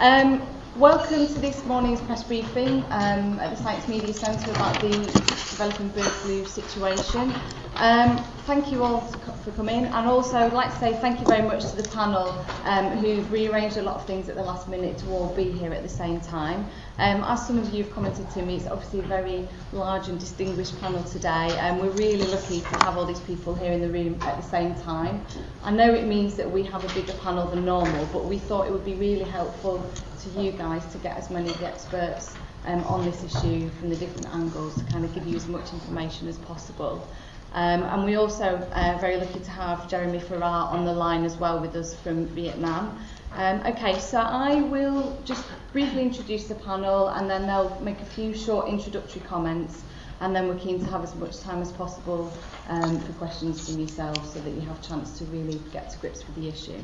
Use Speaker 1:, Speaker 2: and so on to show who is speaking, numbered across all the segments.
Speaker 1: Um, welcome to this morning's press briefing um, at the Science Media Centre about the developing bird flu situation. Um, thank you all for coming and also I'd like to say thank you very much to the panel um, who've rearranged a lot of things at the last minute to all be here at the same time. Um, as some of you have commented to me, it's obviously a very large and distinguished panel today and we're really lucky to have all these people here in the room at the same time. I know it means that we have a bigger panel than normal but we thought it would be really helpful to you guys to get as many of the experts um, on this issue from the different angles to kind of give you as much information as possible. Um, and we also uh, very lucky to have Jeremy Farrar on the line as well with us from Vietnam. Um, okay, so I will just briefly introduce the panel and then they'll make a few short introductory comments and then we're keen to have as much time as possible um, for questions from yourselves so that you have a chance to really get to grips with the issue.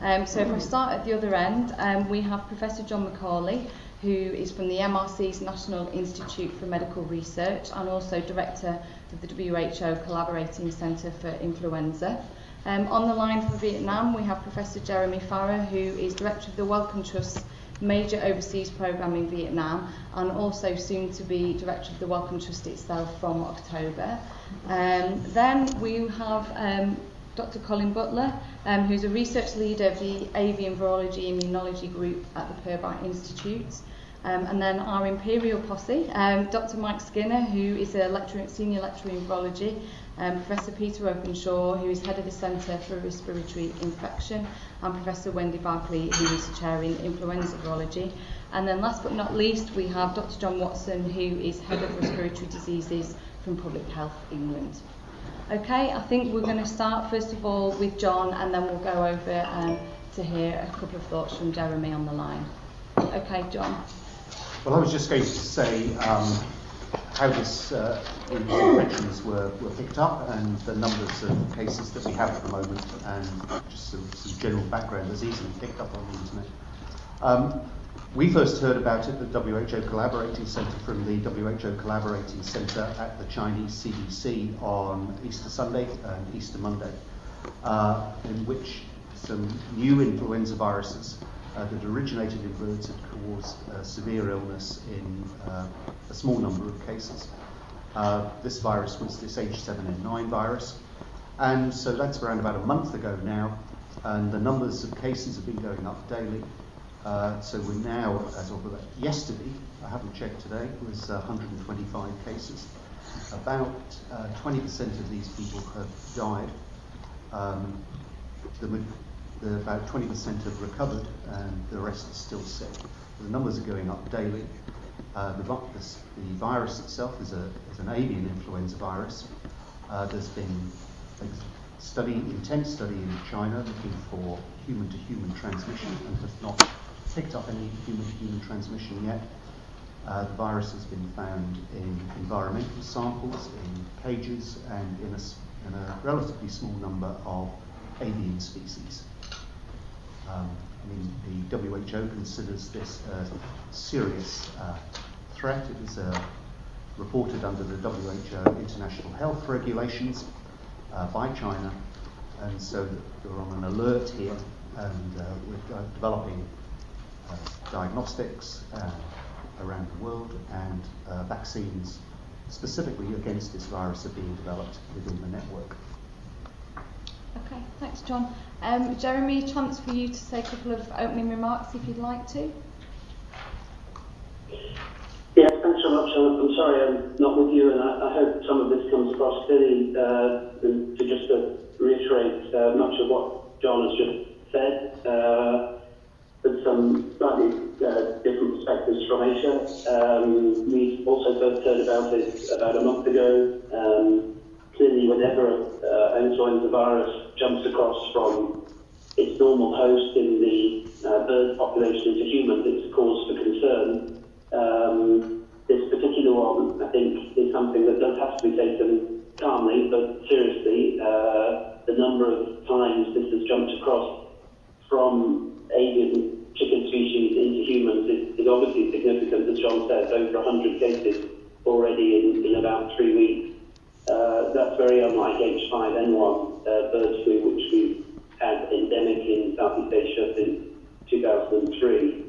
Speaker 1: Um, so if I start at the other end, um, we have Professor John McCauley, who is from the MRC's National Institute for Medical Research and also Director the WHO Collaborating Centre for Influenza. Um, on the line from Vietnam, we have Professor Jeremy Farrar, who is Director of the Wellcome Trust major overseas programme in Vietnam and also soon to be Director of the Wellcome Trust itself from October. Um, then we have um, Dr. Colin Butter, um, who's a research leader of the Avian Virology Immunology Group at the Pirbright Institute. Um, and then our Imperial posse, um, Dr. Mike Skinner, who is a lecturer, senior lecturer in virology, um, Professor Peter Openshaw, who is head of the Centre for Respiratory Infection, and Professor Wendy Barclay, who is chair in influenza virology. And then last but not least, we have Dr. John Watson, who is head of respiratory diseases from Public Health England. Okay, I think we're going to start first of all with John, and then we'll go over um, to hear a couple of thoughts from Jeremy on the line. Okay, John.
Speaker 2: Well, I was just going to say um, how this uh, infections were, were picked up and the numbers of cases that we have at the moment, and just some, some general background that's easily picked up on the internet. Um, we first heard about it the WHO Collaborating Centre from the WHO Collaborating Centre at the Chinese CDC on Easter Sunday and Easter Monday, uh, in which some new influenza viruses uh, that originated in birds had caused uh, severe illness in uh, a small number of cases. Uh, this virus was this H7N9 virus, and so that's around about a month ago now, and the numbers of cases have been going up daily. Uh, so we're now, as of yesterday, I haven't checked today, it was 125 cases. About 20% of these people have died. Um, the, the, about 20% have recovered and the rest are still sick. The numbers are going up daily. Uh, the, the, virus itself is, a, is, an avian influenza virus. Uh, there's been a study, intense study in China looking for human-to-human transmission and has not picked up any human-to-human transmission yet. Uh, the virus has been found in environmental samples, in cages, and in a, in a relatively small number of avian species. Um, I mean, the WHO considers this a serious uh, threat. It is uh, reported under the WHO International Health Regulations uh, by China, and so we're on an alert here, and uh, we're uh, developing uh, diagnostics around the world, and vaccines specifically against this virus are being developed within the network.
Speaker 1: Okay, thanks, John. Um, Jeremy, chance for you to say a couple of opening remarks if you'd like to.
Speaker 3: Yes, thanks so much. I'm sorry I'm not with you, and I, I hope some of this comes across clearly. Uh, to just to reiterate uh, much of what John has just said, uh, some slightly uh, different perspectives from Asia. Um, we also first heard about it about a month ago. Um, clearly whenever uh, influenza virus jumps across from its normal host in the uh, bird population into humans, it's a cause for concern. Um, this particular one, I think, is something that does have to be taken calmly but seriously. Uh, the number of times this has jumped across from avian chicken species into humans is, is obviously significant, as John said, over 100 cases already in, in about three weeks. Uh, that's very unlike H5N1 uh, bird flu, which we had endemic in Southeast Asia since 2003.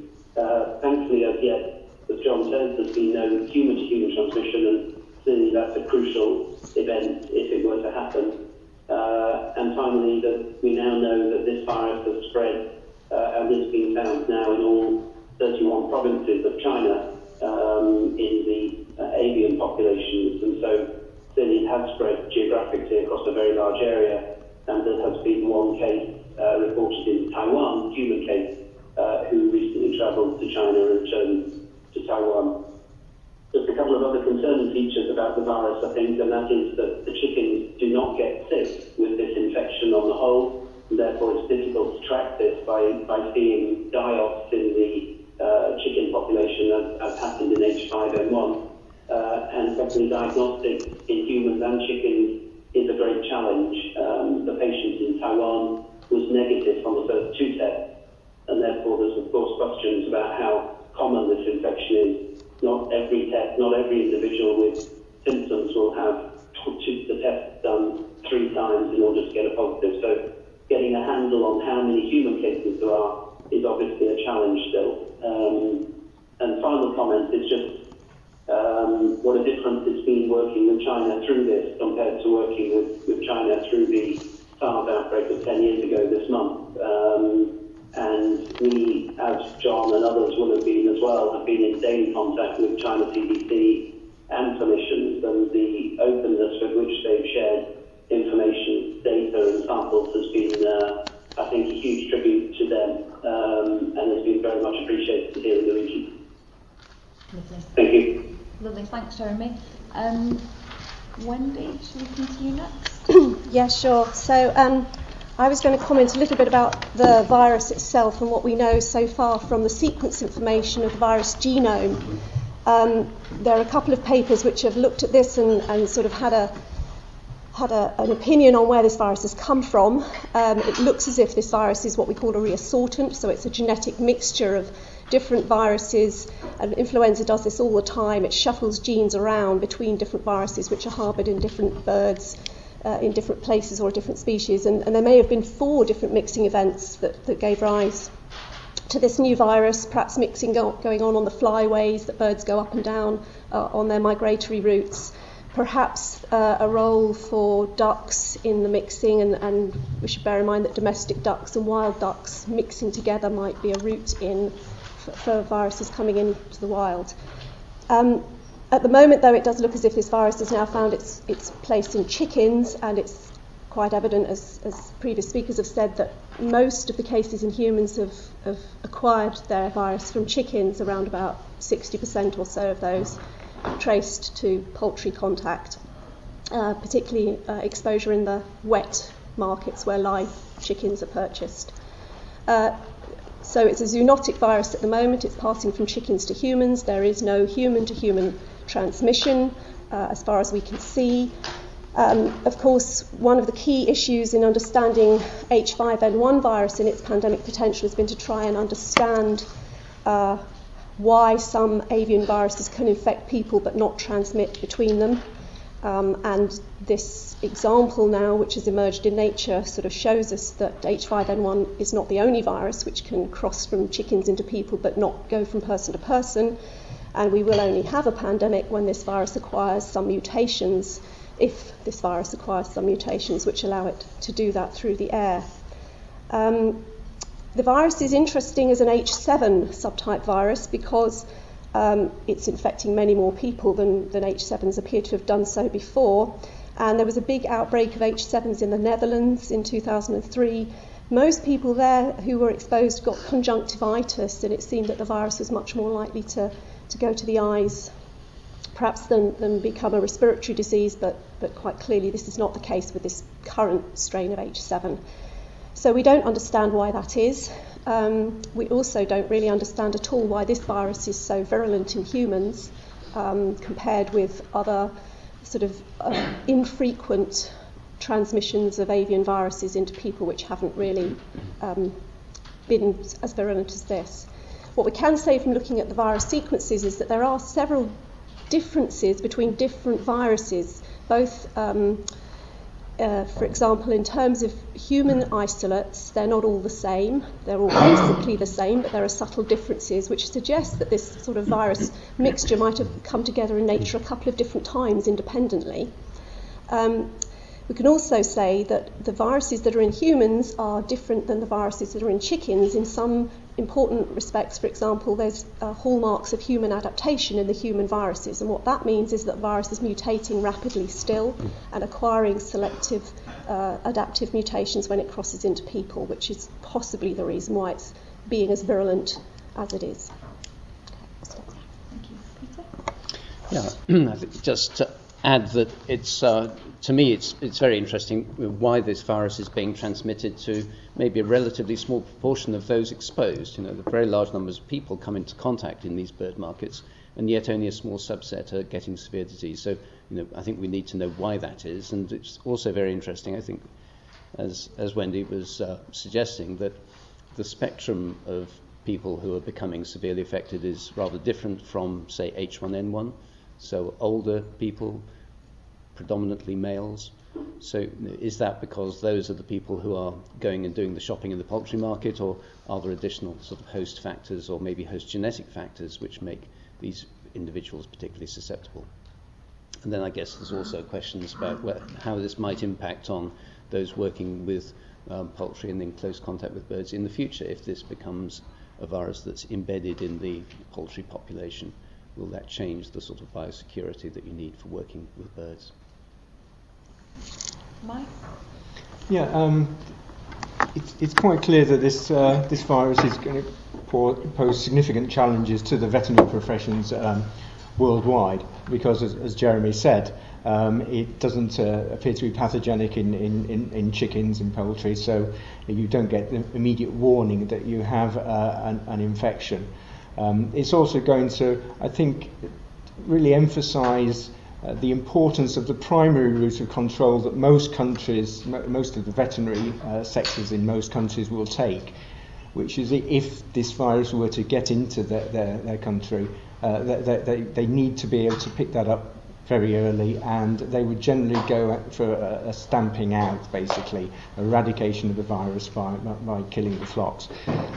Speaker 3: Thankfully, as yet, as John says, there's been no human-to-human transmission, and clearly that's a crucial event if it were to happen. Uh, and finally, that we now know that this virus has spread uh, and is being found now in all 31 provinces of China um, in the uh, avian populations. And so clearly has spread geographically across a very large area. And there has been one case uh, reported in Taiwan, human case, uh, who recently travelled to China and returned to Taiwan. There's a couple of other concerning features about the virus, I think, and that is that the chickens do not get sick with this infection on the whole, and therefore it's difficult to track this by, by seeing die-offs in the uh, chicken population as, as happened in H5N1. And secondly, diagnostics in humans and chickens is a great challenge. Um, the patient in Taiwan was negative on the first two tests, and therefore there's of course questions about how common this infection is not every test, not every individual with symptoms will have the test done three times in order to get a positive. So getting a handle on how many human cases there are is obviously a challenge still. Um, and final comment is just um, what a difference it's been working with China through this compared to working with, with China through the SARS outbreak of 10 years ago this month. Um, and we, as John and others will have been as well, have been in daily contact with China CDC and clinicians, and the openness with which they've shared information, data, and samples has been, uh, I think, a huge tribute to them, um, and has been very much appreciated here in the region. Thank you.
Speaker 1: Lovely, thanks, Jeremy. Um, Wendy, shall we come to you next?
Speaker 4: yeah, sure. So um, I was going to comment a little bit about the virus itself and what we know so far from the sequence information of the virus genome. Um, there are a couple of papers which have looked at this and, and sort of had a had a, an opinion on where this virus has come from. Um, it looks as if this virus is what we call a reassortant, so it's a genetic mixture of different viruses. And influenza does this all the time. It shuffles genes around between different viruses which are harboured in different birds uh, in different places or different species. And, and there may have been four different mixing events that, that gave rise to this new virus, perhaps mixing go- going on on the flyways that birds go up and down uh, on their migratory routes. Perhaps uh, a role for ducks in the mixing, and, and we should bear in mind that domestic ducks and wild ducks mixing together might be a route in for, for viruses coming into the wild. Um, at the moment, though, it does look as if this virus has now found its, its place in chickens, and it's quite evident, as, as previous speakers have said, that most of the cases in humans have, have acquired their virus from chickens, around about 60% or so of those traced to poultry contact, uh, particularly uh, exposure in the wet markets where live chickens are purchased. Uh, so it's a zoonotic virus at the moment. It's passing from chickens to humans. There is no human to human transmission uh, as far as we can see. Um, of course, one of the key issues in understanding H5N1 virus and its pandemic potential has been to try and understand uh, why some avian viruses can infect people but not transmit between them. Um, and this example now, which has emerged in nature, sort of shows us that H5N1 is not the only virus which can cross from chickens into people but not go from person to person. And we will only have a pandemic when this virus acquires some mutations, if this virus acquires some mutations which allow it to do that through the air. Um, the virus is interesting as an H7 subtype virus because um, it's infecting many more people than, than H7s appear to have done so before. And there was a big outbreak of H7s in the Netherlands in 2003. Most people there who were exposed got conjunctivitis, and it seemed that the virus was much more likely to to go to the eyes, perhaps than, than become a respiratory disease, but, but quite clearly this is not the case with this current strain of H7. So we don't understand why that is. Um, we also don't really understand at all why this virus is so virulent in humans um, compared with other sort of uh, infrequent transmissions of avian viruses into people which haven't really um, been as virulent as this. What we can say from looking at the virus sequences is that there are several differences between different viruses, both um, uh, for example, in terms of human isolates, they're not all the same. They're all basically the same, but there are subtle differences which suggest that this sort of virus mixture might have come together in nature a couple of different times independently. Um, we can also say that the viruses that are in humans are different than the viruses that are in chickens in some important respects. For example, there's uh, hallmarks of human adaptation in the human viruses, and what that means is that the virus is mutating rapidly still and acquiring selective uh, adaptive mutations when it crosses into people, which is possibly the reason why it's being as virulent as it is.
Speaker 1: Thank you. Peter?
Speaker 5: Yeah, just to add that it's uh, to me it's it's very interesting why this virus is being transmitted to maybe a relatively small proportion of those exposed. You know, the very large numbers of people come into contact in these bird markets, and yet only a small subset are getting severe disease. So, you know, I think we need to know why that is, and it's also very interesting. I think, as as Wendy was uh, suggesting, that the spectrum of people who are becoming severely affected is rather different from, say, H1N1. So older people, predominantly males. So is that because those are the people who are going and doing the shopping in the poultry market, or are there additional sort of host factors or maybe host genetic factors which make these individuals particularly susceptible? And then I guess there's also questions about where, how this might impact on those working with um, poultry and in close contact with birds in the future if this becomes a virus that's embedded in the poultry population will that change the sort of biosecurity that you need for working with birds?
Speaker 1: Mike?
Speaker 6: Yeah, um, it's, it's quite clear that this uh, this virus is going to pose significant challenges to the veterinary professions um, worldwide because, as, as Jeremy said, um, it doesn't uh, appear to be pathogenic in, in, in, in chickens and poultry, so you don't get the immediate warning that you have uh, an, an infection. Um, it's also going to, I think, really emphasize uh, the importance of the primary route of control that most countries, most of the veterinary uh, sectors in most countries will take, which is if this virus were to get into their, their, their country, uh, they, they, they need to be able to pick that up very early and they would generally go for a, a stamping out, basically, eradication of the virus by, by killing the flocks.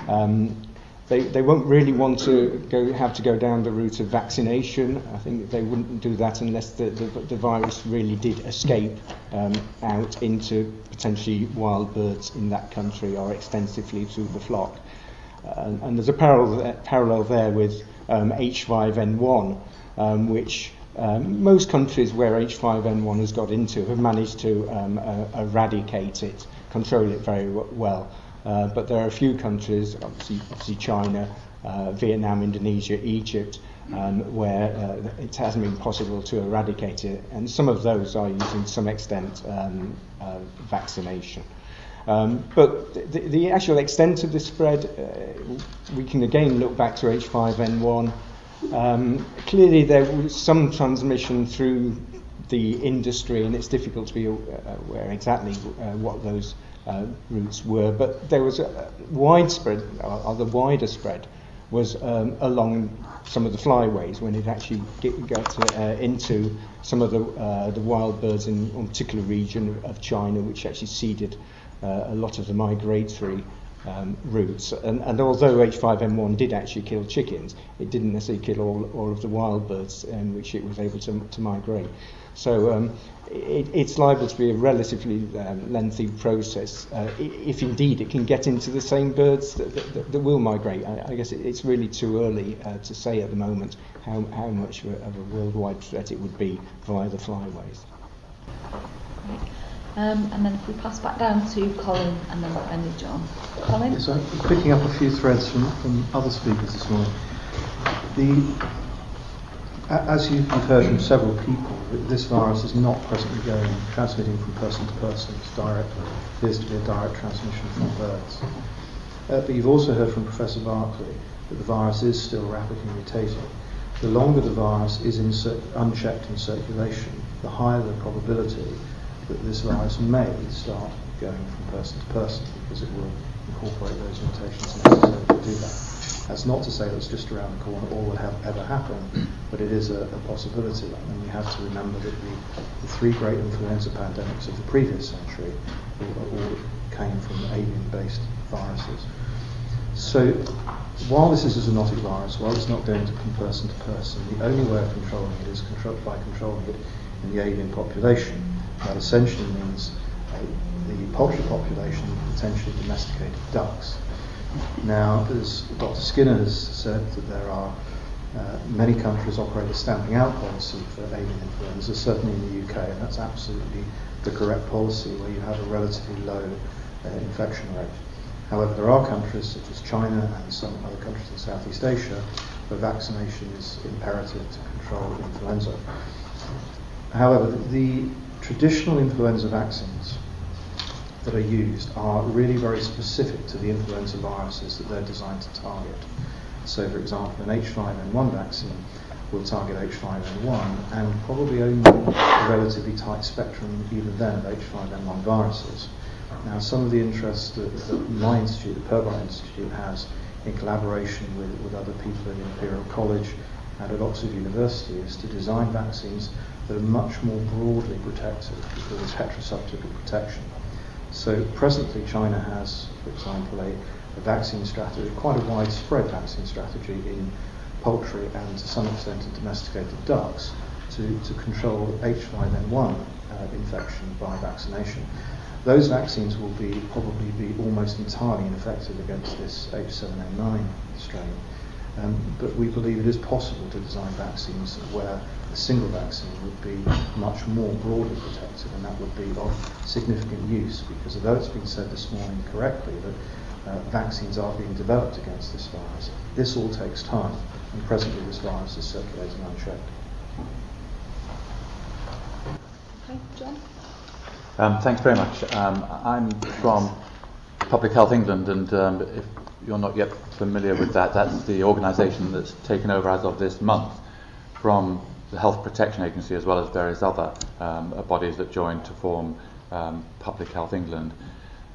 Speaker 6: Um, they, they won't really want to go, have to go down the route of vaccination. I think they wouldn't do that unless the, the, the virus really did escape um, out into potentially wild birds in that country or extensively through the flock. Uh, and there's a parallel, parallel there with um, H5N1, um, which um, most countries where H5N1 has got into have managed to um, uh, eradicate it, control it very well. Uh, but there are a few countries, obviously, obviously China, uh, Vietnam, Indonesia, Egypt, um, where uh, it hasn't been possible to eradicate it, and some of those are using some extent um, uh, vaccination. Um, but the, the actual extent of the spread, uh, we can again look back to H5N1. Um, clearly, there was some transmission through the industry, and it's difficult to be aware exactly uh, what those uh, routes were, but there was a widespread, or the wider spread, was um, along some of the flyways when it actually get, got uh, into some of the, uh, the wild birds in one particular region of China, which actually seeded uh, a lot of the migratory um, routes. And, and although H5N1 did actually kill chickens, it didn't necessarily kill all, all of the wild birds in which it was able to, to migrate. So um, it, it's liable to be a relatively um, lengthy process uh, if indeed it can get into the same birds that, that, that will migrate. I, I guess it, it's really too early uh, to say at the moment how, how much of a, of a worldwide threat it would be via the flyways.
Speaker 1: Um, and then if we pass back down to Colin and then finally John. Colin?
Speaker 7: Yes, I'm picking up a few threads from, from other speakers this morning. The, as you've heard from several people, this virus is not presently going transmitting from person to person directly. It appears to be a direct transmission from birds. Uh, but you've also heard from Professor Barclay that the virus is still rapidly mutating. The longer the virus is in cir- unchecked in circulation, the higher the probability that this virus may start going from person to person because it will incorporate those mutations necessary to do that. That's not to say that's just around the corner or will have, ever happen, but it is a, a possibility. And we have to remember that the, the three great influenza pandemics of the previous century all, all came from avian-based viruses. So while this is a zoonotic virus, while it's not going to from person to person, the only way of controlling it is control- by controlling it in the avian population. That essentially means uh, the poultry population potentially domesticated ducks. Now, as Dr. Skinner has said, that there are uh, many countries operate a stamping out policy for avian influenza, certainly in the UK, and that's absolutely the correct policy where you have a relatively low uh, infection rate. However, there are countries such as China and some other countries in Southeast Asia where vaccination is imperative to control influenza. However, the traditional influenza vaccines that are used are really very specific to the influenza viruses that they're designed to target. So, for example, an H5N1 vaccine will target H5N1 and probably only a relatively tight spectrum, even then, of H5N1 viruses. Now, some of the interests that, that my institute, the Pirbright Institute, has in collaboration with, with other people at Imperial College and at Oxford University is to design vaccines that are much more broadly protective because it's heterosubtypal protection. So presently China has, for example, a, a vaccine strategy, quite a widespread vaccine strategy in poultry and to some extent in domesticated ducks to, to control H5N1 uh, infection by vaccination. Those vaccines will be probably be almost entirely ineffective against this H7N9 strain. Um, but we believe it is possible to design vaccines where a single vaccine would be much more broadly protective, and that would be of significant use because although it's been said this morning correctly that uh, vaccines are being developed against this virus, this all takes time, and presently this virus is circulating unchecked.
Speaker 1: Okay, John?
Speaker 8: Um, thanks very much. Um, I'm from Public Health England, and um, if you're not yet familiar with that, that's the organisation that's taken over as of this month from the Health Protection Agency as well as various other um, bodies that joined to form um, Public Health England.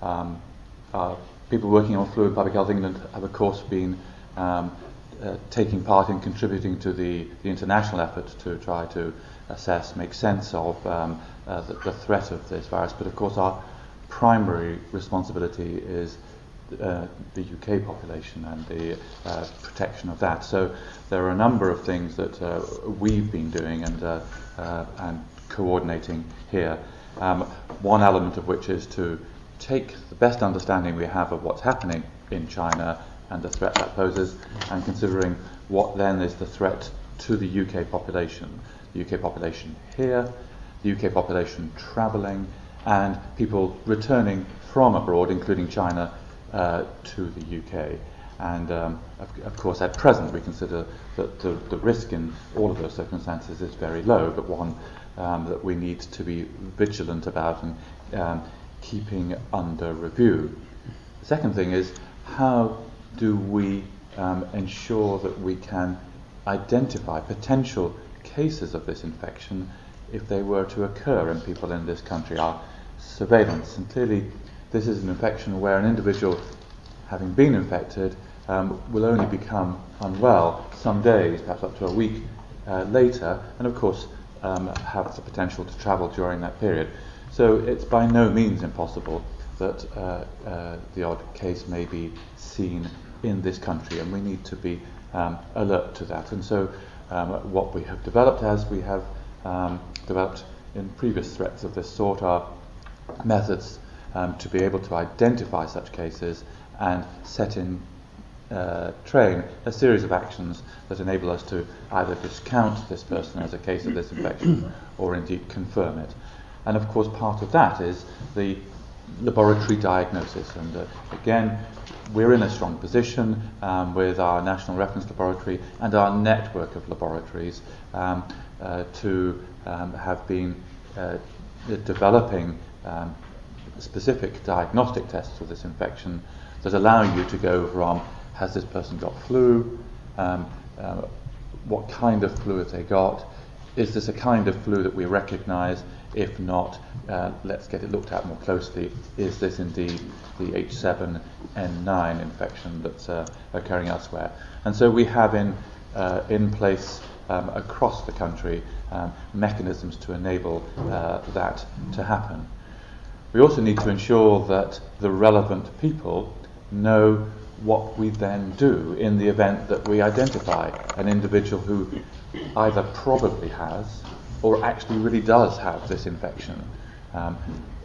Speaker 8: Um, uh, people working on flu in Public Health England have, of course, been uh, taking part in contributing to the, the international effort to try to assess, make sense of um, uh, the, the, threat of this virus. But of course, our primary responsibility is uh, the UK population and the uh, protection of that. So there are a number of things that uh, we've been doing and, uh, uh, and coordinating here. Um, one element of which is to take the best understanding we have of what's happening in China and the threat that poses, and considering what then is the threat to the UK population. The UK population here, the UK population travelling, and people returning from abroad, including China, uh, to the UK. And um, of, of, course, at present, we consider that the, the, risk in all of those circumstances is very low, but one um, that we need to be vigilant about and um, keeping under review. The second thing is how do we um, ensure that we can identify potential cases of this infection if they were to occur in people in this country? Our surveillance, and clearly, this is an infection where an individual, having been infected, um, will only become unwell some days, perhaps up to a week uh, later, and of course um, have the potential to travel during that period. So it's by no means impossible that uh, uh, the odd case may be seen in this country, and we need to be um, alert to that. And so, um, what we have developed as we have um, developed in previous threats of this sort are methods um, to be able to identify such cases and set in uh, train a series of actions that enable us to either discount this person as a case of this infection or indeed confirm it. And of course, part of that is the laboratory diagnosis. And uh, again, we're in a strong position um, with our National Reference Laboratory and our network of laboratories um, uh, to um, have been uh, developing um, specific diagnostic tests for this infection that allow you to go from has this person got flu, um, uh, what kind of flu have they got, is this a kind of flu that we recognise? If not, uh, let's get it looked at more closely. Is this indeed the H7N9 infection that's uh, occurring elsewhere? And so we have in, uh, in place um, across the country um, mechanisms to enable uh, that to happen. We also need to ensure that the relevant people know what we then do in the event that we identify an individual who either probably has or actually really does have this infection. Um,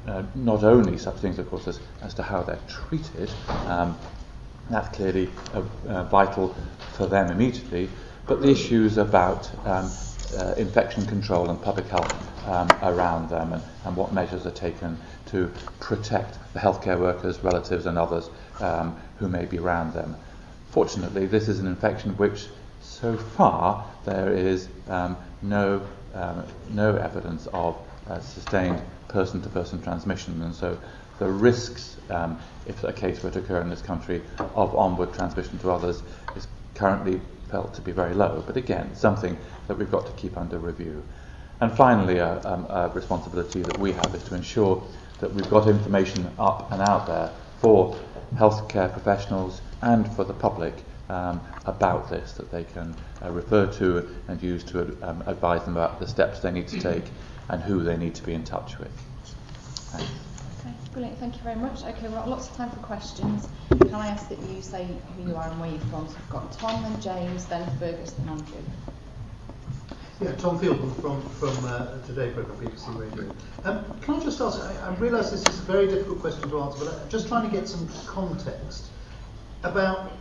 Speaker 8: uh, not only such things, of course, as, as to how they're treated, um, that's clearly uh, uh, vital for them immediately, but the issues about um, uh, infection control and public health um, around them and, and, what measures are taken to protect the healthcare workers, relatives, and others um, who may be around them. Fortunately, this is an infection which, so far, there is um, no, um, no evidence of uh, sustained person to person transmission, and so the risks, um, if a case were to occur in this country, of onward transmission to others is currently felt to be very low. But again, something that we've got to keep under review. And finally, a, um, a responsibility that we have is to ensure that we've got information up and out there for healthcare professionals and for the public um, about this that they can uh, refer to and use to um, advise them about the steps they need to take and who they need to be in touch with. Thanks.
Speaker 1: Okay, brilliant. Thank you very much. Okay, we've got lots of time for questions. Can I ask that you say who you are and where you're from? So we've got Tom and James, then Fergus and Andrew.
Speaker 9: Yeah, Tom Feilden from, from uh, Today programme, BBC Radio. Um, can I just ask, I, I realise this is a very difficult question to answer, but I'm just trying to get some context about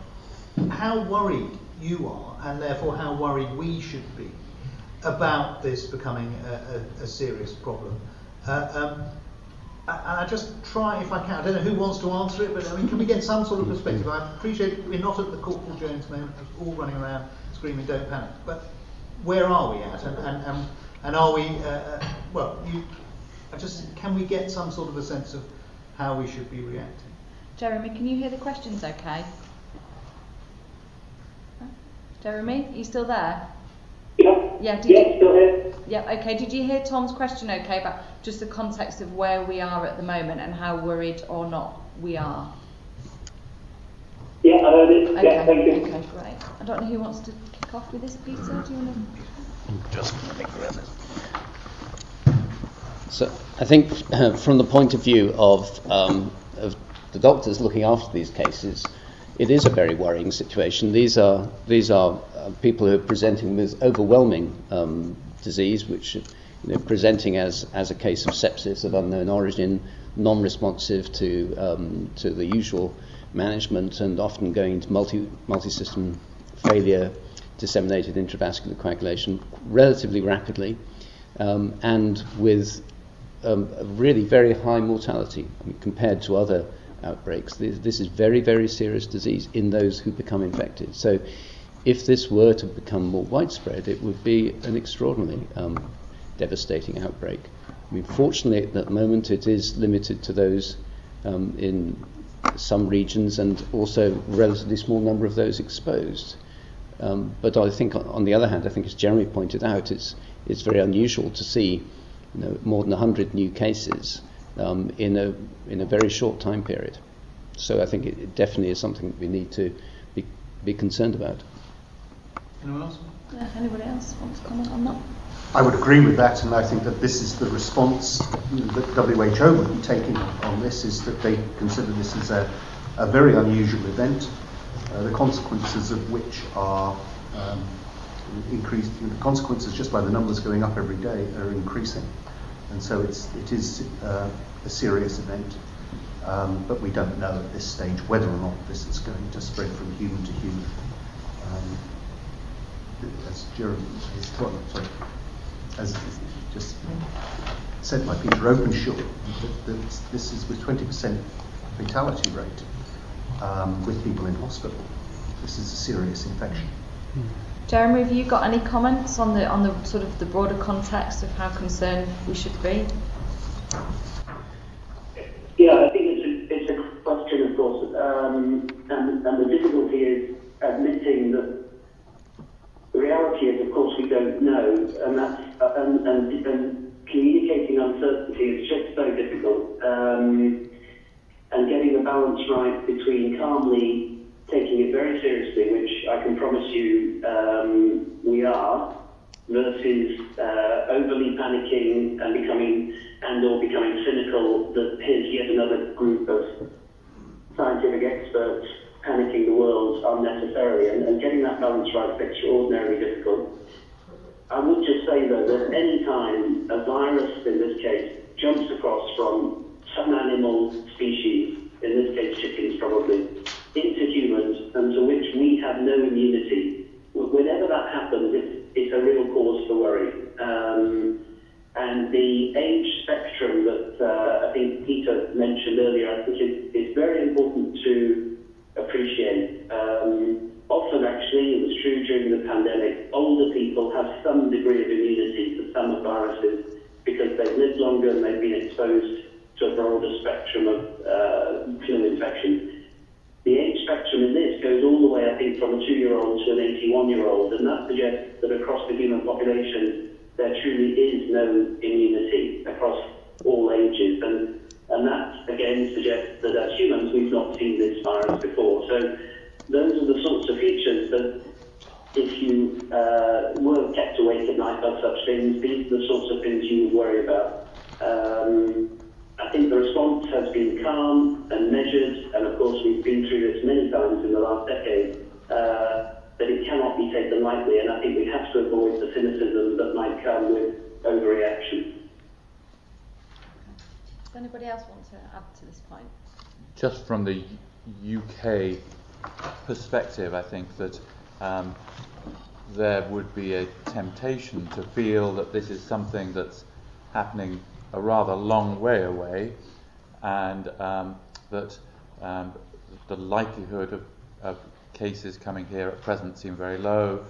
Speaker 9: how worried you are, and therefore how worried we should be about this becoming a, a, a serious problem. Uh, um, and I just try, if I can, I don't know who wants to answer it, but I mean, can we get some sort of perspective? I appreciate we're not at the Corporal Jones moment, all running around screaming, don't panic. But where are we at? And, and, and, and are we, uh, uh, well, you, I just, can we get some sort of a sense of how we should be reacting?
Speaker 1: Jeremy, can you hear the questions okay? Jeremy, are you still there?
Speaker 3: Yeah.
Speaker 1: Yeah, did
Speaker 3: yeah,
Speaker 1: you,
Speaker 3: still here.
Speaker 1: yeah, okay. Did you hear Tom's question okay about just the context of where we are at the moment and how worried or not we are?
Speaker 3: Yeah, I heard it.
Speaker 1: Okay,
Speaker 3: Yeah, thank you.
Speaker 1: okay, great. I don't know who wants to kick off with this, Peter. Do you want to?
Speaker 5: Just So I think uh, from the point of view of, um, of the doctors looking after these cases, it is a very worrying situation. These are these are uh, people who are presenting with overwhelming um, disease, which you know, presenting as as a case of sepsis of unknown origin, non-responsive to um, to the usual management, and often going into multi multi-system failure, disseminated intravascular coagulation relatively rapidly, um, and with um, really very high mortality I mean, compared to other outbreaks. This, this, is very, very serious disease in those who become infected. So, if this were to become more widespread, it would be an extraordinarily um, devastating outbreak. I mean, fortunately, at the moment, it is limited to those um, in some regions and also relatively small number of those exposed. Um, but I think, on the other hand, I think as Jeremy pointed out, it's it's very unusual to see you know, more than 100 new cases um, in, a, in a very short time period. So I think it, it definitely is something we need to be, be concerned about.
Speaker 9: Anyone else?
Speaker 1: Yeah, anybody else want to comment on that?
Speaker 2: I would agree with that, and I think that this is the response that WHO would be taking on this, is that they consider this as a, a very unusual event, uh, the consequences of which are um, increased, the consequences just by the numbers going up every day are increasing. And so it's, it is uh, a serious event, um, but we don't know at this stage whether or not this is going to spread from human to human. Um, as Jeremy sorry, as just said by Peter Openshaw, that, that this is with 20% fatality rate um, with people in hospital. This is a serious infection.
Speaker 1: Jeremy, have you got any comments on the on the sort of the broader context of how concerned we should be?
Speaker 3: Yeah, I think it's a, it's a question, of course, um, and, and the difficulty is admitting that the reality is, of course, we don't know and that's and, and, and communicating uncertainty is just so difficult. Um, and getting the balance right between calmly taking it very seriously, which I can promise you um, we are, versus uh, overly panicking and becoming and or becoming cynical that here's yet another group of scientific experts panicking the world unnecessarily and, and getting that balance right is extraordinarily difficult. I would just say though that any time a virus in this case jumps across from some animal species, in this case chickens probably, into humans and to which we have no immunity, whenever that happens, it's, it's a real cause for worry. Um, and the age spectrum that uh, I think Peter mentioned earlier, I think is, is very important to appreciate. Um, often, actually, it was true during the pandemic, older people have some degree of immunity to some viruses because they've lived longer and they've been exposed to a broader spectrum of uh, flu infection. The age spectrum in this goes all the way, I think, from a two-year-old to an 81-year-old, and that suggests that across the human population, there truly is no immunity across all ages. And, and that, again, suggests that as humans, we've not seen this virus before. So those are the sorts of features that if you uh, were kept awake at night by such things, these are the sorts of things you would worry about. Um, I think the response has been calm and measured, and of course we've been through this many times in the last decade. Uh, that it cannot be taken lightly, and I think we have to avoid the cynicism that might come with overreaction.
Speaker 1: Does anybody else want to add to this point?
Speaker 8: Just from the UK perspective, I think that um, there would be a temptation to feel that this is something that's happening a rather long way away, and um, that um, the likelihood of, of cases coming here at present seem very low,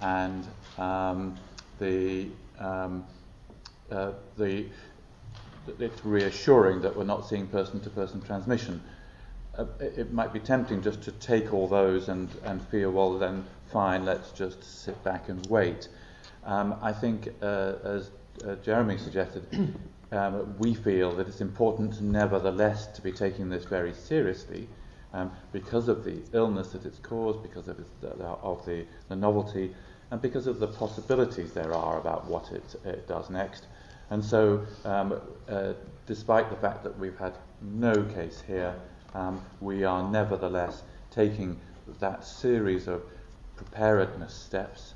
Speaker 8: and um, the, um, uh, the it's reassuring that we're not seeing person-to-person transmission. Uh, it might be tempting just to take all those and, and feel, well, then fine, let's just sit back and wait. Um, I think, uh, as uh, Jeremy suggested, um, we feel that it's important, nevertheless, to be taking this very seriously um, because of the illness that it's caused, because of, its, of the, the, novelty, and because of the possibilities there are about what it, it does next. And so, um, uh, despite the fact that we've had no case here, um, we are nevertheless taking that series of preparedness steps,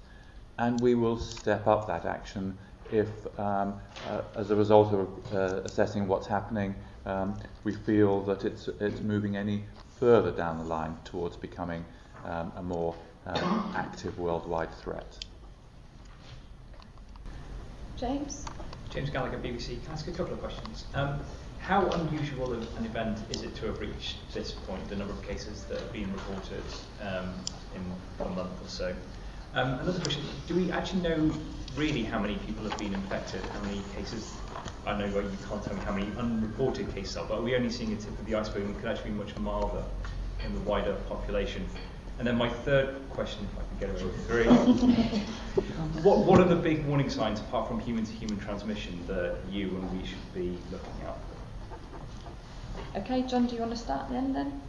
Speaker 8: and we will step up that action if, um, uh, as a result of uh, assessing what's happening, um, we feel that it's, it's moving any further down the line towards becoming um, a more um, active worldwide threat.
Speaker 1: James?
Speaker 10: James Gallagher, BBC. Can I ask a couple of questions? Um, how unusual an event is it to have reached this point, the number of cases that have been reported um, in a month or so? Um, another question, do we actually know really how many people have been infected, how many cases I know you can't tell me how many unreported cases are, but are we only seeing a tip of the iceberg and could actually be much milder in the wider population? And then my third question, if I can get away with three. what, what are the big warning signs, apart from human-to-human transmission, that you and we should be looking out
Speaker 1: for? Okay, John, do you want to start then? then?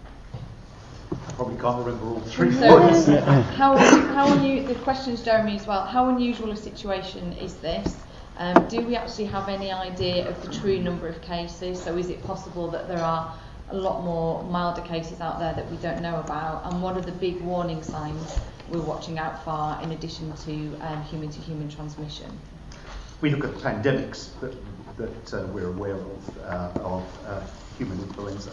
Speaker 2: Probably can't remember all three
Speaker 1: so, points. how, how unu- the question is Jeremy as well. How unusual a situation is this? Um, do we actually have any idea of the true number of cases? So is it possible that there are a lot more milder cases out there that we don't know about? And what are the big warning signs we're watching out for in addition to um, human-to-human transmission?
Speaker 2: We look at pandemics that, that uh, we're aware of, uh, of uh, human influenza.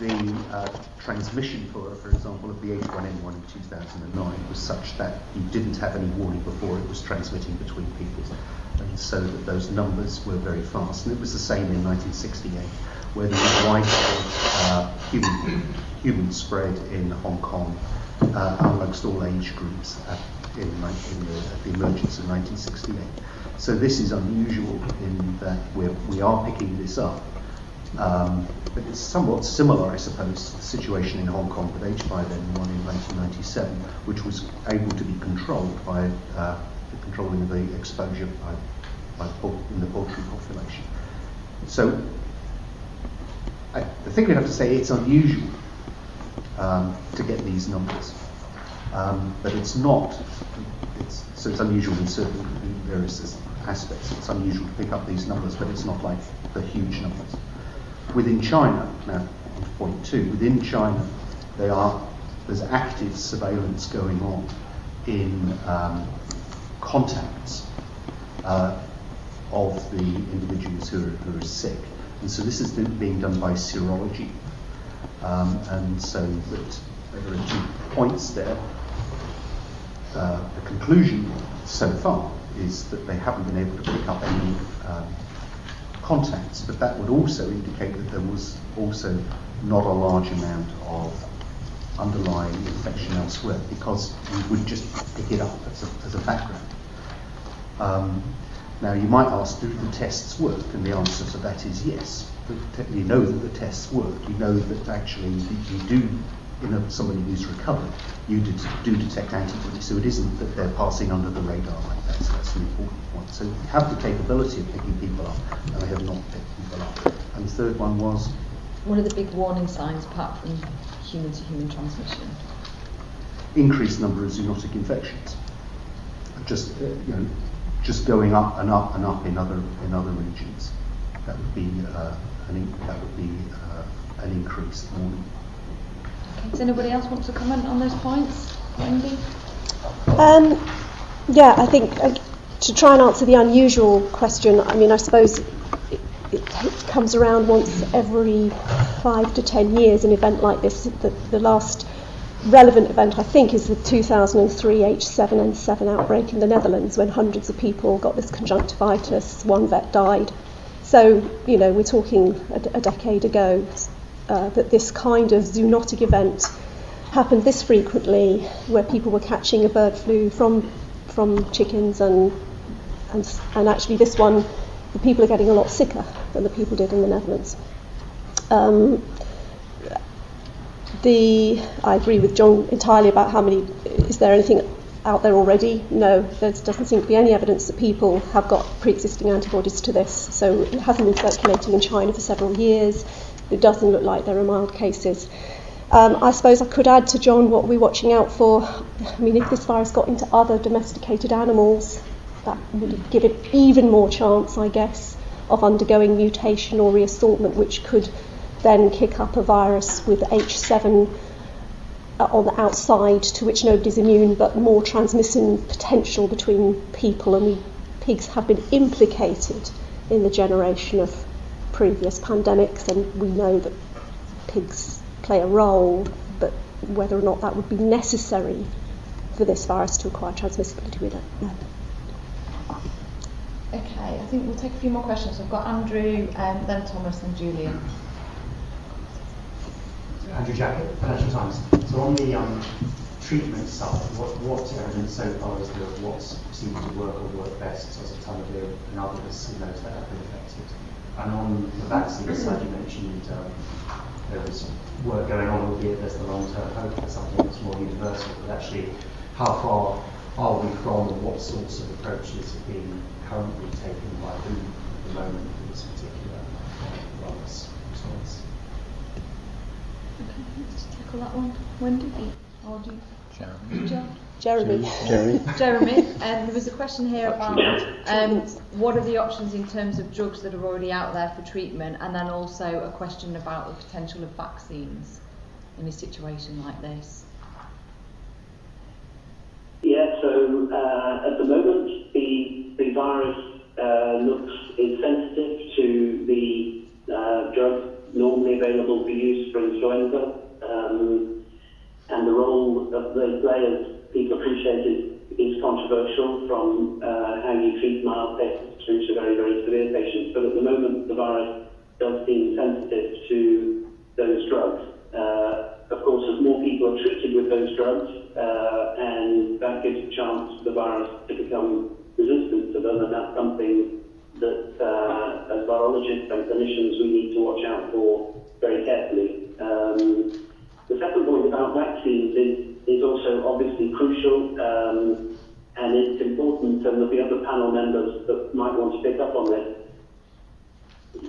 Speaker 2: The uh, transmission, for, for example, of the H1N1 in 2009 was such that you didn't have any warning before it was transmitting between people and so that those numbers were very fast. And it was the same in 1968, where there was widespread uh, human, human spread in Hong Kong uh, amongst all age groups in, in the, the emergence of 1968. So this is unusual in that we're, we are picking this up. Um, but it's somewhat similar, I suppose, to the situation in Hong Kong with H5N1 in 1997, which was able to be controlled by uh, controlling the exposure by, by in the poultry population. So I, think we'd have to say it's unusual um, to get these numbers, um, but it's not. It's, so it's unusual in certain various aspects. It's unusual to pick up these numbers, but it's not like the huge numbers. Within China, now point two, within China, are there's active surveillance going on in um, contacts uh, of the individuals who are, who are sick. And so this is being done by serology. Um, and so that there are two points there. Uh, the conclusion so far is that they haven't been able to pick up any um, contacts, but that would also indicate that there was also not a large amount of underlying infection elsewhere because you would just pick it up as a, as a background. Um, now, you might ask, do the tests work? And the answer to that is yes. You know that the tests work. You know that actually you do, in a, somebody who's recovered, you do, do detect antibodies. So it isn't that they're passing under the radar like that. So that's an important point. So you have the capability of picking people up, and they have not picked people up. And the third one was?
Speaker 11: One of the big warning signs, apart from human to human transmission?
Speaker 2: Increased number of zoonotic infections. Just, uh, you know, just going up and up and up in other in other regions. That would be uh, an that would be uh, an increased warning.
Speaker 11: Okay. Does anybody else want to comment on those points, Wendy?
Speaker 4: Um, yeah, I think uh, to try and answer the unusual question. I mean, I suppose it, it, comes around once every five to ten years. An event like this. The, the last relevant event, I think, is the 2003 H7N7 outbreak in the Netherlands when hundreds of people got this conjunctivitis, one vet died. So, you know, we're talking a, a decade ago uh, that this kind of zoonotic event happened this frequently, where people were catching a bird flu from from chickens, and and, and actually this one, the people are getting a lot sicker than the people did in the Netherlands. Um, the I agree with John entirely about how many. Is there anything out there already? No, there doesn't seem to be any evidence that people have got pre-existing antibodies to this. So it hasn't been circulating in China for several years. It doesn't look like there are mild cases. Um, I suppose I could add to John what we're watching out for. I mean, if this virus got into other domesticated animals, that would give it even more chance, I guess, of undergoing mutation or reassortment, which could then kick up a virus with H7 uh, on the outside to which nobody's immune, but more transmission potential between people. And we, pigs have been implicated in the generation of previous pandemics, and we know that pigs play a role, but whether or not that would be necessary for this virus to acquire transmissibility, we don't know.
Speaker 1: Okay, I think we'll take a few more questions. I've got Andrew, um, then Thomas, and Julian.
Speaker 12: Andrew Jack at, Financial Times. So on the um, treatment side, what, what evidence so far is there of what seems to work or work best, such as Tamiflu and others in those that have been affected? And on the vaccine side, you mentioned um, there was work going on, albeit there's the long-term hope for something that's more universal. But actually, how far are we from, and what sorts of approaches have been currently taken by who at the moment in this particular virus response?
Speaker 11: Okay, let's tackle that one. Wendy? Or do you?
Speaker 5: Jeremy.
Speaker 4: Jeremy.
Speaker 5: Jeremy.
Speaker 1: Jeremy, um, there was a question here about um, what are the options in terms of drugs that are already out there for treatment, and then also a question about the potential of vaccines in a situation like this.
Speaker 3: Yeah, so uh, at the moment, the, the virus uh, looks insensitive to the uh, drug normally available for use for influenza. Um, and the role that they play, as people appreciated, is controversial from uh, how you treat mild patients through to very, very severe patients. But at the moment, the virus does seem sensitive to those drugs. Uh, of course, as more people are treated with those drugs, uh, and that gives a chance for the virus to become resistant to them, and that's something that, uh, as virologists and clinicians, we need to watch out for very carefully. Um, the second point about vaccines is, is also obviously crucial, um, and it's important and there'll be other panel members that might want to pick up on this.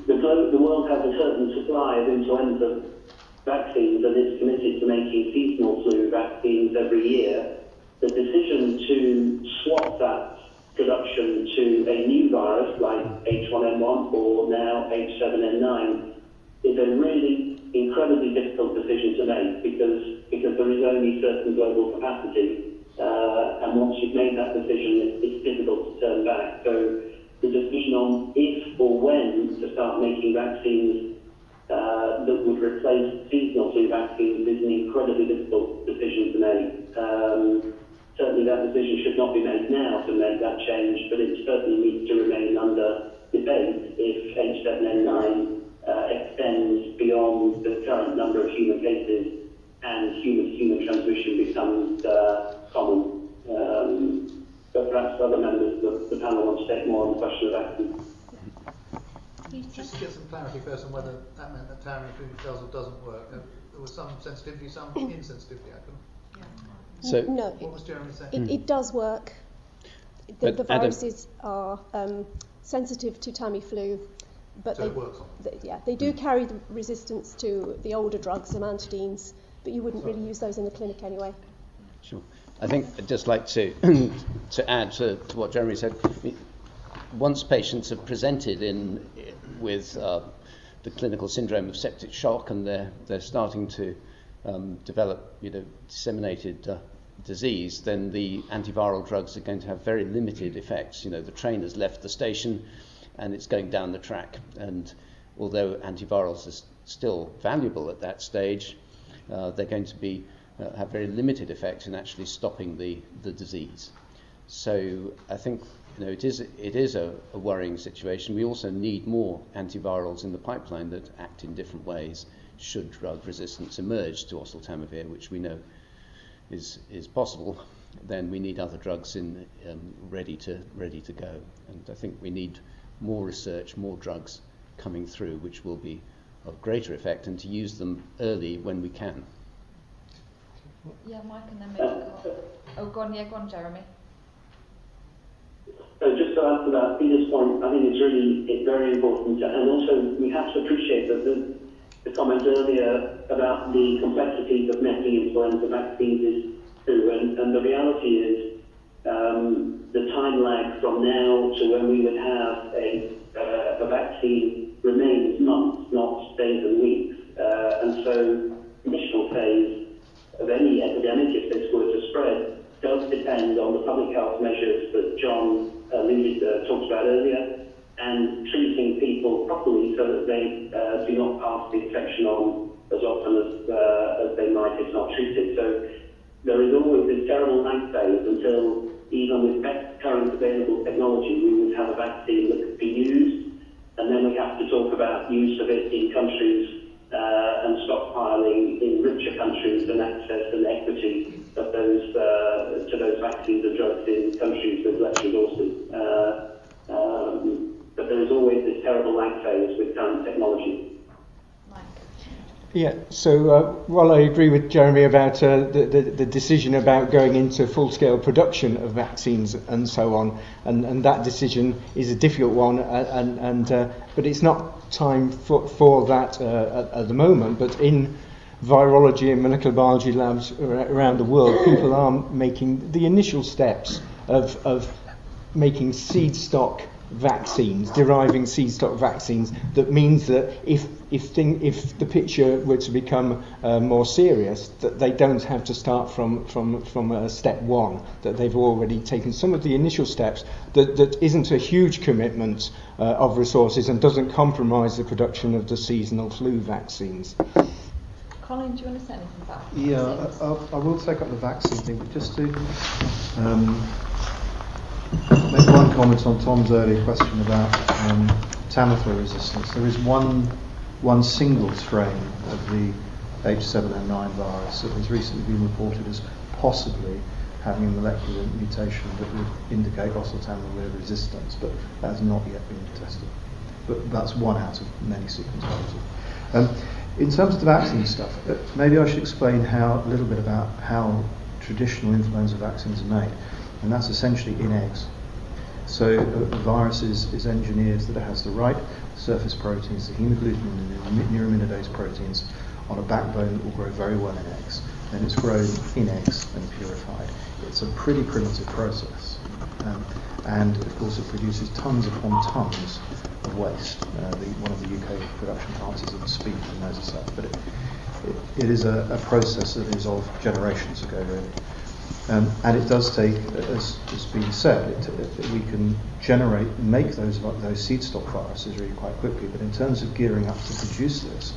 Speaker 3: The, glo- the world has a certain supply of influenza vaccines and is committed to making seasonal flu vaccines every year. The decision to swap that production to a new virus like H1N1 or now H7N9 is a really incredibly difficult decision to make because because there is only certain global capacity, uh, and once you've made that decision, it, it's difficult to turn back. So the decision on if or when to start making vaccines uh, that would replace seasonal flu vaccines is an incredibly difficult decision to make. Um, certainly that decision should not be made now to make that change, but it certainly needs to remain under debate if H7N9 uh, extends beyond the current number of human cases and human-to-human transmission becomes uh, common. Um, but perhaps other members of the panel want to take more on the question of vaccines.
Speaker 9: Just to get some clarity first on whether that meant that Tamiflu does or doesn't work. Uh, There was some sensitivity, some insensitivity. I couldn't.
Speaker 5: So-
Speaker 4: no,
Speaker 9: What was Jeremy saying?
Speaker 4: it, it does work. The,
Speaker 5: But
Speaker 4: the
Speaker 5: Adam-
Speaker 4: viruses are um, sensitive to Tamiflu, but
Speaker 9: So
Speaker 4: they,
Speaker 9: it on
Speaker 4: they- yeah, they do carry the resistance to the older drugs, amantadines, but you wouldn't really use those in the clinic anyway.
Speaker 5: Sure. I think I'd just like to to add to, to what Jeremy said. Once patients have presented in with uh, the clinical syndrome of septic shock and they're they're starting to um, develop, you know, disseminated uh, disease, then the antiviral drugs are going to have very limited effects. You know, the train has left the station and it's going down the track. And although antivirals are still valuable at that stage, uh, they're going to be uh, have very limited effect in actually stopping the, the disease. So I think you know it is it is a, a worrying situation. We also need more antivirals in the pipeline that act in different ways should drug resistance emerge to oseltamivir, which we know is is possible. Then we need other drugs in um, ready to ready to go, and I think we need more research, more drugs coming through, which will be of greater effect, and to use them early when we can.
Speaker 11: Yeah, Mike, and then maybe. Oh, go on, yeah, go on, Jeremy.
Speaker 3: So just to add to that, Peter's point, I think it's really it's very important, and also we have to appreciate that the, the comment earlier about the complexities of making influenza vaccines is true, and, and the reality is um, the time lag from now to when we would have a, uh, a vaccine remains months, not days and weeks, uh, and so initial phase of any epidemic, if this were to spread, does depend on the public health measures that John alluded, uh, talked about earlier, and treating people properly so that they uh, do not pass the infection on as often as, uh, as they might if not treated. So there is always this terrible lag phase until, even with best current available technology, we would have a vaccine that could be used, and then we have to talk about use of it in countries uh, and stockpiling in richer countries and access and equity of those uh, to those vaccines and drugs in countries with less resources. Uh, um, but there is always this terrible lag phase with current technology.
Speaker 6: Yeah, so uh, while I agree with Jeremy about uh, the, the, the decision about going into full scale production of vaccines and so on, and, and that decision is a difficult one, uh, and, and, uh, but it's not time for, for that uh, at, at the moment. But in virology and molecular biology labs around the world, people are making the initial steps of, of making seed stock vaccines, deriving seed stock vaccines. That means that if if thing, if the picture were to become uh, more serious, that they don't have to start from from from uh, step one. That they've already taken some of the initial steps. That that isn't a huge commitment uh, of resources and doesn't compromise the production of the seasonal flu vaccines.
Speaker 11: Colin, do you want to say anything about
Speaker 7: Yeah. I, I'll- I will take up the vaccine thing, but just to um, make comment on Tom's earlier question about um, Tamiflu resistance. There is one one single strain of the H7N9 virus that has recently been reported as possibly having a molecular mutation that would indicate oseltamivir resistance, but that has not yet been tested. But that's one out of many sequence positive. Um, in terms of the vaccine stuff, uh, maybe I should explain how a little bit about how traditional influenza vaccines are made, and that's essentially in eggs. So a, a virus is, is engineered that it has the right surface proteins, the hemagglutinin and the neuraminidase proteins, on a backbone that will grow very well in eggs. Then it's grown in eggs and purified. It's a pretty primitive process. Um, and of course, it produces tons upon tons of waste. Uh, the, one of the UK production plants is in Speke and knows such, but it, it, it is a, a, process that is of generations ago, really. Um, and it does take, as has been said, it, we can generate, and make those those seed stock viruses really quite quickly. But in terms of gearing up to produce this,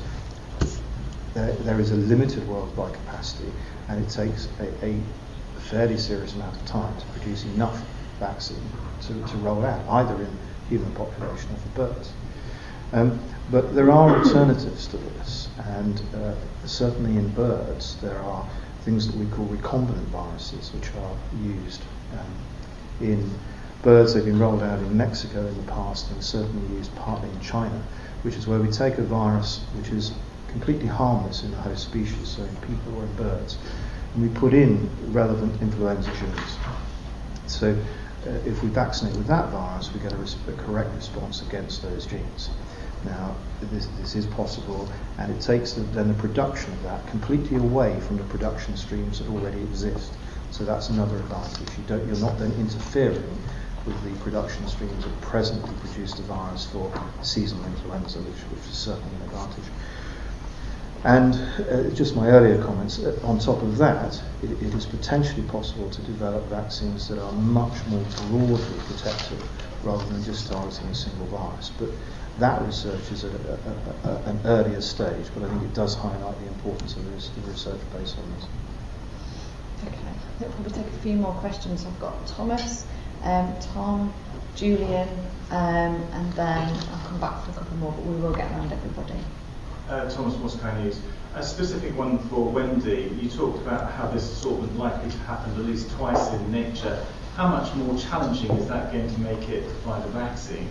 Speaker 7: there, there is a limited worldwide capacity, and it takes a, a fairly serious amount of time to produce enough vaccine to, to roll out, either in human population or for birds. Um, but there are alternatives to this, and uh, certainly in birds there are things that we call recombinant viruses, which are used um, in birds. They've been rolled out in Mexico in the past and certainly used partly in China, which is where we take a virus which is completely harmless in the host species, so in people or in birds, and we put in relevant influenza genes. So uh, if we vaccinate with that virus, we get a, res- a, correct response against those genes. Now, this, this is possible, and it takes the, then the production of that completely away from the production streams that already exist. So that's another advantage. You don't, you're not then interfering with the production streams that presently produce the virus for seasonal influenza, which, which is certainly an advantage. And uh, just my earlier comments, uh, on top of that, it, it is potentially possible to develop vaccines that are much more broadly protective rather than just targeting a single virus. But that research is at a, a, a, an earlier stage, but I think it does highlight the importance of the research based on this.
Speaker 11: Okay, I think we'll probably take a few more questions. I've got Thomas, um, Tom, Julian, um, and then I'll come back for a couple more, but we will get around everybody.
Speaker 13: Uh, Thomas Moscow News. A specific one for Wendy. You talked about how this assortment likely to happen at least twice in nature. How much more challenging is that going to make it to find a vaccine?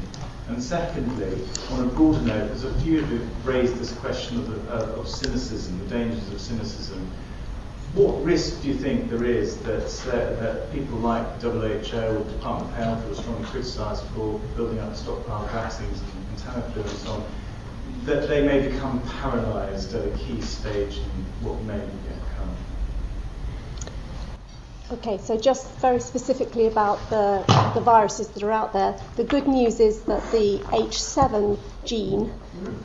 Speaker 13: And secondly, on a broader note, there's a few of you raised this question of, the, uh, of cynicism, the dangers of cynicism. What risk do you think there is that, uh, that people like WHO or Department of Health, who are strongly criticised for building up stockpile vaccines and, and Tamiflu and so on, that they may become paralysed at a key stage in what may come?
Speaker 4: Okay, so just very specifically about the, the viruses that are out there, the good news is that the H7 gene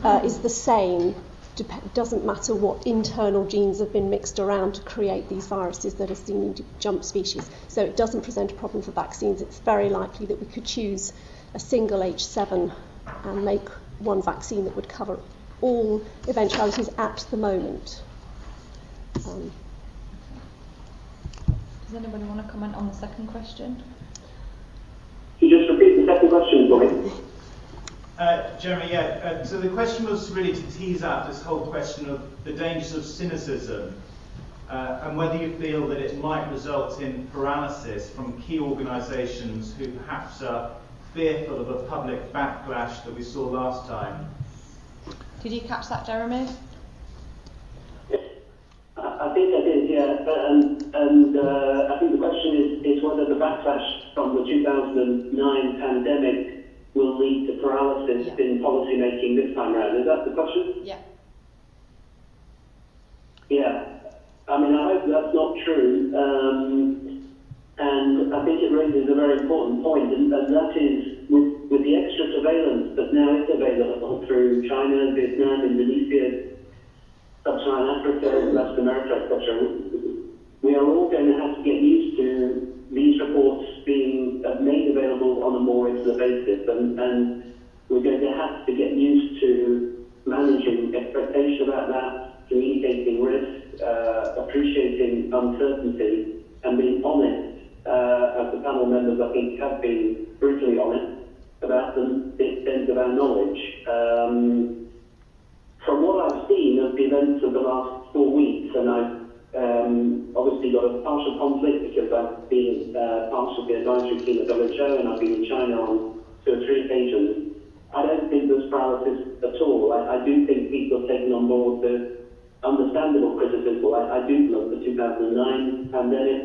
Speaker 4: uh, is the same. Dep- doesn't matter what internal genes have been mixed around to create these viruses that are seen in jump species. So it doesn't present a problem for vaccines. It's very likely that we could choose a single H7 and make one vaccine that would cover all eventualities at the moment. Um,
Speaker 11: Does anybody want to comment on the second question?
Speaker 3: Can you just repeat the second question for me?
Speaker 13: Uh, Jeremy, yeah. Uh, so the question was really to tease out this whole question of the dangers of cynicism uh, and whether you feel that it might result in paralysis from key organisations who perhaps are fearful of a public backlash that we saw last time.
Speaker 1: Did you catch that, Jeremy?
Speaker 3: I think I did, yeah. And, and uh, I think the question is, is whether the backlash from the 2009 pandemic will lead to paralysis yeah. in policy making this time around. Is that the question?
Speaker 1: Yeah.
Speaker 3: Yeah. I mean, I hope that's not true. Um, and I think it raises a very important point, and, and that is with, with the extra surveillance that now is available through China, Vietnam, Indonesia, Sub-Saharan Africa, Latin America, etc. We are all going to have to get used to these reports being uh, made available on a more regular basis, and, and we're going to have to get used to managing expectation about that, communicating risk, uh, appreciating uncertainty, and being honest uh, as the panel members, I think, have been brutally honest about the, extent of our knowledge. Um, from what I've seen of the events of the last four weeks, and I've um, obviously got a partial conflict because I've been uh, part of the advisory team at WHO and I've been in China on two or three occasions. I don't think there's paralysis at all. I, I do think people have taken on board the understandable criticism. I, I do love the 2009 pandemic.